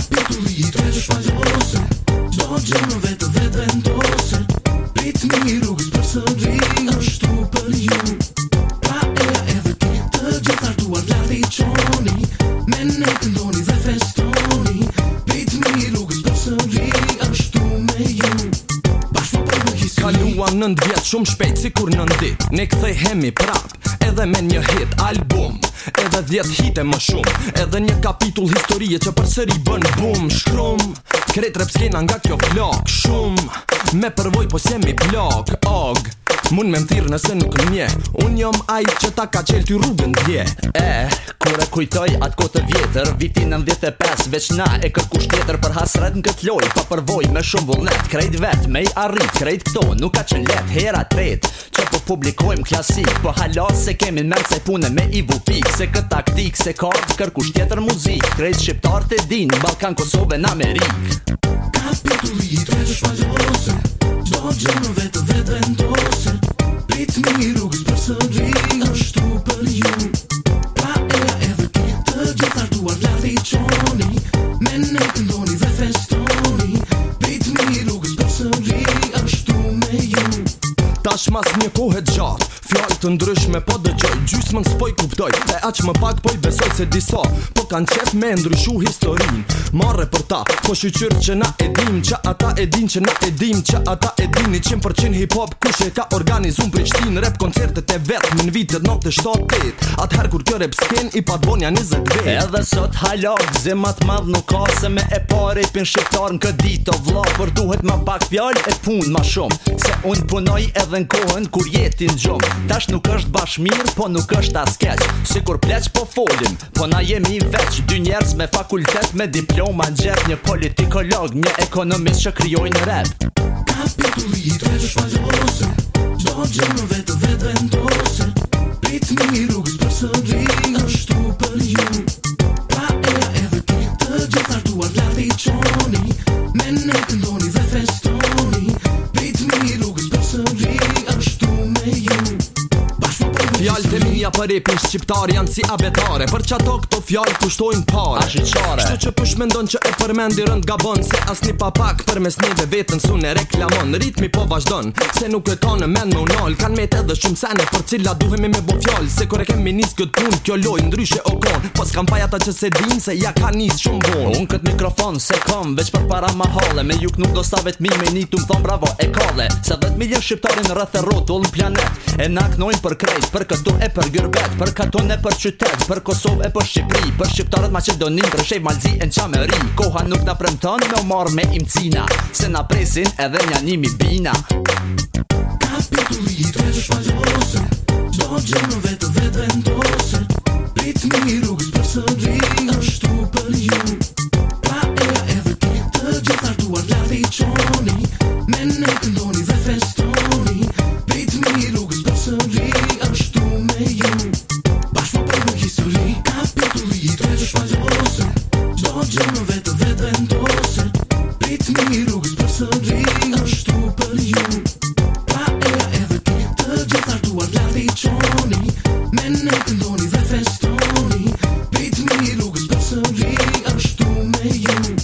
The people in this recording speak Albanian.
as të të rritë Të rrëgjë shpajosë Do të vetë rrugës për së rrinë për ju Pa e edhe ti të gjithar tuar Lardi qoni Me këndoni dhe festoni Pritë rrugës për së rrinë me ju Pashtu për më një Kaluan nëndë vjetë shumë shpejtë Si kur nëndi Ne këthej hemi prap edhe me një hit album Edhe 10 hite më shumë Edhe një kapitull historie që për sëri bën bum Shkrum, kretë rëpskina nga kjo vlog Shumë, me përvoj po se mi vlog Og, og Mun me mthirë nëse nuk në mje Unë jom aj që ta ka qelë ty rrugën dje E, kure kujtoj atë kote vjetër Vitin në 95 veç na e kërku shtjetër Për hasret në këtë loj Pa përvoj me shumë vullnet Krejt vet me i arrit Krejt këto nuk ka qenë let Hera tret që po publikojmë klasik Po halo se kemi në mërë se pune me i vupik Se këtë taktik se ka kërku shtjetër muzik Krejt shqiptar të din Balkan, Kosovë në Amerik Kapitulli i të shpallose Do gjënë vetë vetë vendose dashmas pra një kohë gjatë Fjallë të ndryshme po dëgjoj Gjysë më nëspoj kuptoj E aq më pak poj besoj se diso Po kanë qef me ndryshu historin Marre për ta Po shqyqyr që na dim Që ata din që na dim Që ata edin i 100% hip hop Kushe ka organizun Prishtin Rap koncertet e vetë Më në vitet 97 Atëher kur kjo rap skin I pat bonja 20 vet Edhe sot halog Zemat madh nuk ka Se me e pare i pin shqiptar Më këdit o vla Për duhet më pak fjall E pun ma shumë Se unë punoj edhe në kohën Kur jetin gjumë Tash nuk është bash mirë, po nuk është as keq Si kur pleq po folim, po na jemi veç Dy njerës me fakultet, me diploma në Një politikolog, një ekonomist që kryoj në rap Kapitulli i tre që shpallosën Do të vetë vendosën Prit mi rrugës për së rinë Ashtu për ju Pa e edhe ti të gjithë Artuar qoni Me në këndoni dhe festoni Prit miru Fjallë të mija për epi shqiptar janë si abetare Për që ato këto fjallë të parë A shqiqare Shtu që push mendon që e përmendi rënd gabon Se asni pa pak për mes dhe vetën su në reklamon Ritmi po vazhdon Se nuk e tonë men me unol Kan me të dhe shumë sene për cila duhemi me bo fjallë Se kore kemi njës këtë punë kjo loj ndryshe o kon Po s'kam faj ata që se din se ja ka njës shumë bon Unë këtë mikrofon veç për para Me nuk do vet bravo e milion planet E për këtu e për Gjërbet Për katon e për qytet Për Kosov e për Shqipri Për Shqiptarët Macedonin Për Shqev Malzi e në qamëri Koha nuk në premton Me omar me imcina Se në presin edhe një animi bina Kapitulli të të shpallosë Do gjënë vetë vetë vendosë Ritmi rrugë vendose Prit mi rrugës për sëri Ashtu për ju Pa era edhe këtë të gjithë Artuar lardi qoni Me ne këndoni dhe festoni Prit mi rrugës për sëri Ashtu me ju